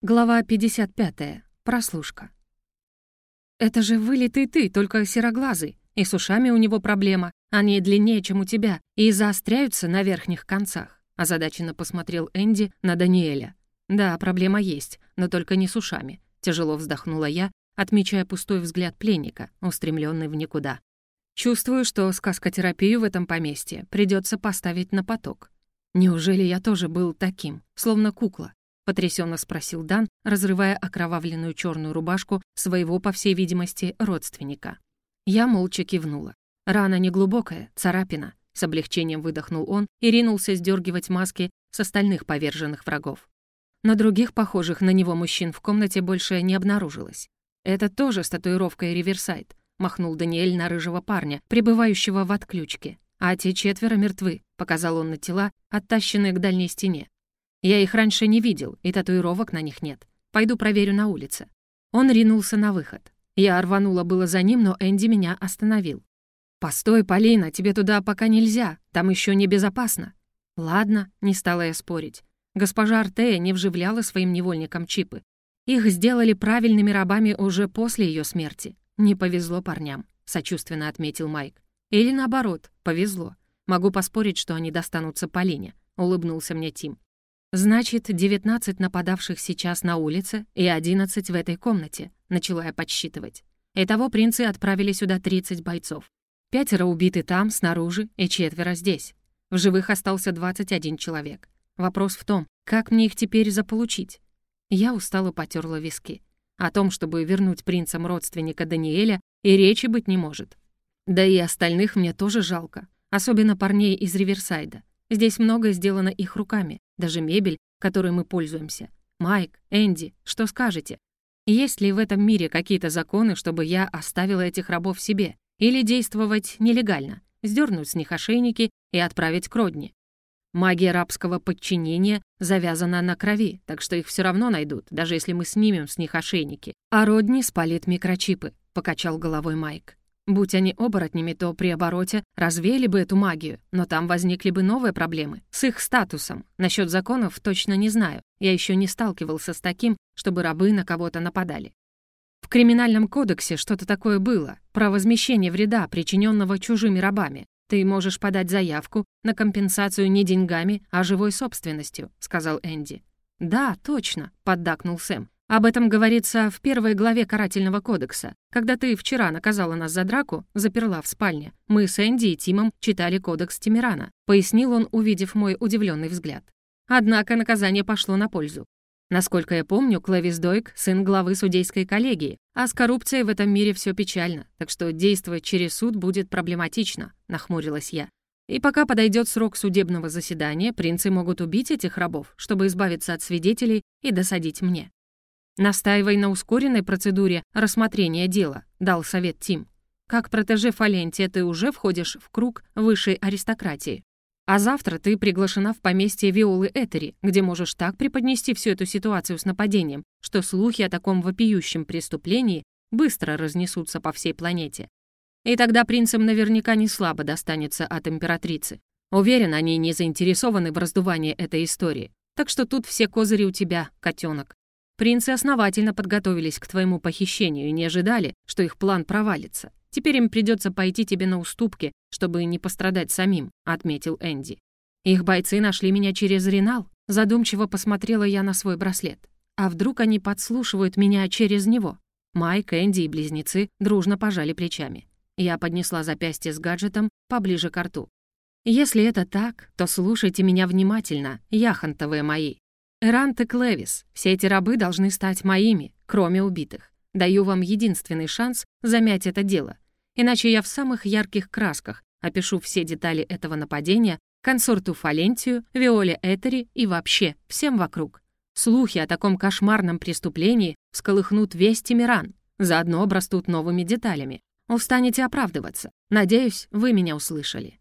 Глава 55. Прослушка. «Это же вылитый ты, только сероглазый, и с ушами у него проблема. Они длиннее, чем у тебя, и заостряются на верхних концах», озадаченно посмотрел Энди на Даниэля. «Да, проблема есть, но только не с ушами», тяжело вздохнула я, отмечая пустой взгляд пленника, устремленный в никуда. «Чувствую, что сказкотерапию в этом поместье придется поставить на поток. Неужели я тоже был таким, словно кукла, потрясенно спросил Дан, разрывая окровавленную черную рубашку своего, по всей видимости, родственника. Я молча кивнула. Рана неглубокая, царапина. С облегчением выдохнул он и ринулся сдергивать маски с остальных поверженных врагов. Но других похожих на него мужчин в комнате больше не обнаружилось. «Это тоже с татуировкой Риверсайд», — махнул Даниэль на рыжего парня, пребывающего в отключке. «А те четверо мертвы», — показал он на тела, оттащенные к дальней стене. Я их раньше не видел, и татуировок на них нет. Пойду проверю на улице». Он ринулся на выход. Я рванула было за ним, но Энди меня остановил. «Постой, Полина, тебе туда пока нельзя, там еще небезопасно». «Ладно», — не стала я спорить. Госпожа Артея не вживляла своим невольникам чипы. Их сделали правильными рабами уже после ее смерти. Не повезло парням, сочувственно отметил Майк. Или наоборот, повезло. Могу поспорить, что они достанутся Полине, улыбнулся мне Тим. «Значит, 19 нападавших сейчас на улице и 11 в этой комнате», — начала я подсчитывать. Итого принцы отправили сюда 30 бойцов. Пятеро убиты там, снаружи, и четверо здесь. В живых остался 21 человек. Вопрос в том, как мне их теперь заполучить? Я устало потерла виски. О том, чтобы вернуть принцам родственника Даниэля, и речи быть не может. Да и остальных мне тоже жалко, особенно парней из Риверсайда. Здесь многое сделано их руками, даже мебель, которой мы пользуемся. Майк, Энди, что скажете? Есть ли в этом мире какие-то законы, чтобы я оставила этих рабов себе? Или действовать нелегально, сдернуть с них ошейники и отправить к родне? Магия рабского подчинения завязана на крови, так что их все равно найдут, даже если мы снимем с них ошейники. А родни спалит микрочипы, покачал головой Майк. Будь они оборотнями, то при обороте развеяли бы эту магию, но там возникли бы новые проблемы с их статусом. Насчет законов точно не знаю. Я еще не сталкивался с таким, чтобы рабы на кого-то нападали. В криминальном кодексе что-то такое было, про возмещение вреда, причиненного чужими рабами. Ты можешь подать заявку на компенсацию не деньгами, а живой собственностью», — сказал Энди. «Да, точно», — поддакнул Сэм. Об этом говорится в первой главе Карательного кодекса. Когда ты вчера наказала нас за драку, заперла в спальне, мы с Энди и Тимом читали кодекс Тимирана, пояснил он, увидев мой удивленный взгляд. Однако наказание пошло на пользу. Насколько я помню, Клэвис Дойк — сын главы судейской коллегии, а с коррупцией в этом мире все печально, так что действовать через суд будет проблематично, нахмурилась я. И пока подойдет срок судебного заседания, принцы могут убить этих рабов, чтобы избавиться от свидетелей и досадить мне. «Настаивай на ускоренной процедуре рассмотрения дела», — дал совет Тим. «Как протеже Фалентия ты уже входишь в круг высшей аристократии. А завтра ты приглашена в поместье Виолы Этери, где можешь так преподнести всю эту ситуацию с нападением, что слухи о таком вопиющем преступлении быстро разнесутся по всей планете. И тогда принцам наверняка не слабо достанется от императрицы. Уверен, они не заинтересованы в раздувании этой истории. Так что тут все козыри у тебя, котенок. Принцы основательно подготовились к твоему похищению и не ожидали, что их план провалится. Теперь им придется пойти тебе на уступки, чтобы не пострадать самим», — отметил Энди. «Их бойцы нашли меня через Ренал», — задумчиво посмотрела я на свой браслет. «А вдруг они подслушивают меня через него?» Майк, Энди и близнецы дружно пожали плечами. Я поднесла запястье с гаджетом поближе к рту. «Если это так, то слушайте меня внимательно, яхонтовые мои. Эрант и Клевис, все эти рабы должны стать моими, кроме убитых. Даю вам единственный шанс замять это дело. Иначе я в самых ярких красках опишу все детали этого нападения консорту Фалентию, Виоле Этери и вообще всем вокруг. Слухи о таком кошмарном преступлении всколыхнут весь Тимиран, заодно обрастут новыми деталями. Устанете оправдываться. Надеюсь, вы меня услышали.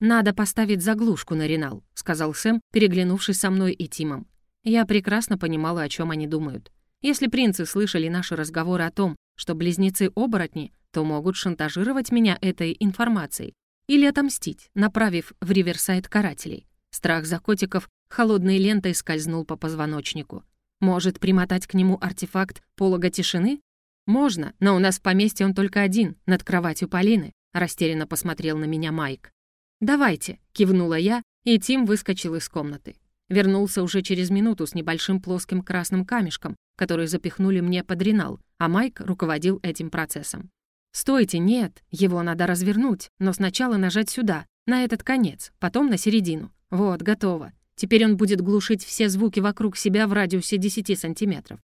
«Надо поставить заглушку на Ренал», — сказал Сэм, переглянувшись со мной и Тимом. Я прекрасно понимала, о чем они думают. Если принцы слышали наши разговоры о том, что близнецы-оборотни, то могут шантажировать меня этой информацией или отомстить, направив в Риверсайд карателей. Страх за котиков холодной лентой скользнул по позвоночнику. Может, примотать к нему артефакт полога тишины? Можно, но у нас в поместье он только один, над кроватью Полины, растерянно посмотрел на меня Майк. «Давайте», — кивнула я, и Тим выскочил из комнаты. Вернулся уже через минуту с небольшим плоским красным камешком, который запихнули мне под ренал, а Майк руководил этим процессом. «Стойте, нет, его надо развернуть, но сначала нажать сюда, на этот конец, потом на середину. Вот, готово. Теперь он будет глушить все звуки вокруг себя в радиусе 10 сантиметров».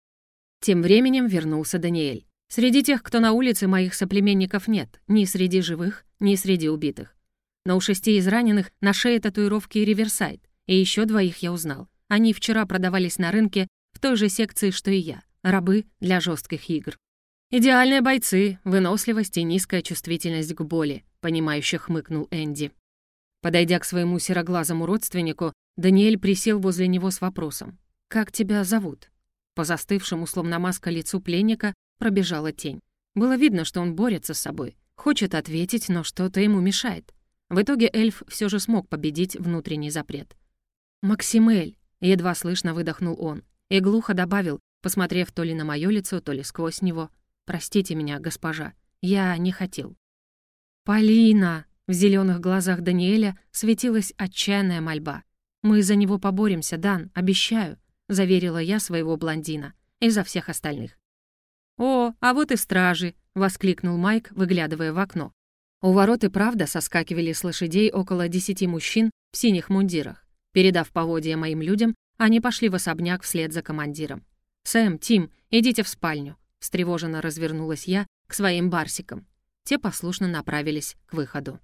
Тем временем вернулся Даниэль. Среди тех, кто на улице, моих соплеменников нет, ни среди живых, ни среди убитых. Но у шести из раненых на шее татуировки «Риверсайд», и еще двоих я узнал. Они вчера продавались на рынке в той же секции, что и я. Рабы для жестких игр. «Идеальные бойцы, выносливость и низкая чувствительность к боли», — понимающе хмыкнул Энди. Подойдя к своему сероглазому родственнику, Даниэль присел возле него с вопросом. «Как тебя зовут?» По застывшему, словно маска лицу пленника, пробежала тень. Было видно, что он борется с собой. Хочет ответить, но что-то ему мешает. В итоге эльф все же смог победить внутренний запрет. «Максимель!» — едва слышно выдохнул он. И глухо добавил, посмотрев то ли на моё лицо, то ли сквозь него. «Простите меня, госпожа, я не хотел». «Полина!» — в зеленых глазах Даниэля светилась отчаянная мольба. «Мы за него поборемся, Дан, обещаю», — заверила я своего блондина и за всех остальных. «О, а вот и стражи!» — воскликнул Майк, выглядывая в окно. У ворот и правда соскакивали с лошадей около десяти мужчин в синих мундирах. Передав поводья моим людям, они пошли в особняк вслед за командиром. «Сэм, Тим, идите в спальню», — встревоженно развернулась я к своим барсикам. Те послушно направились к выходу.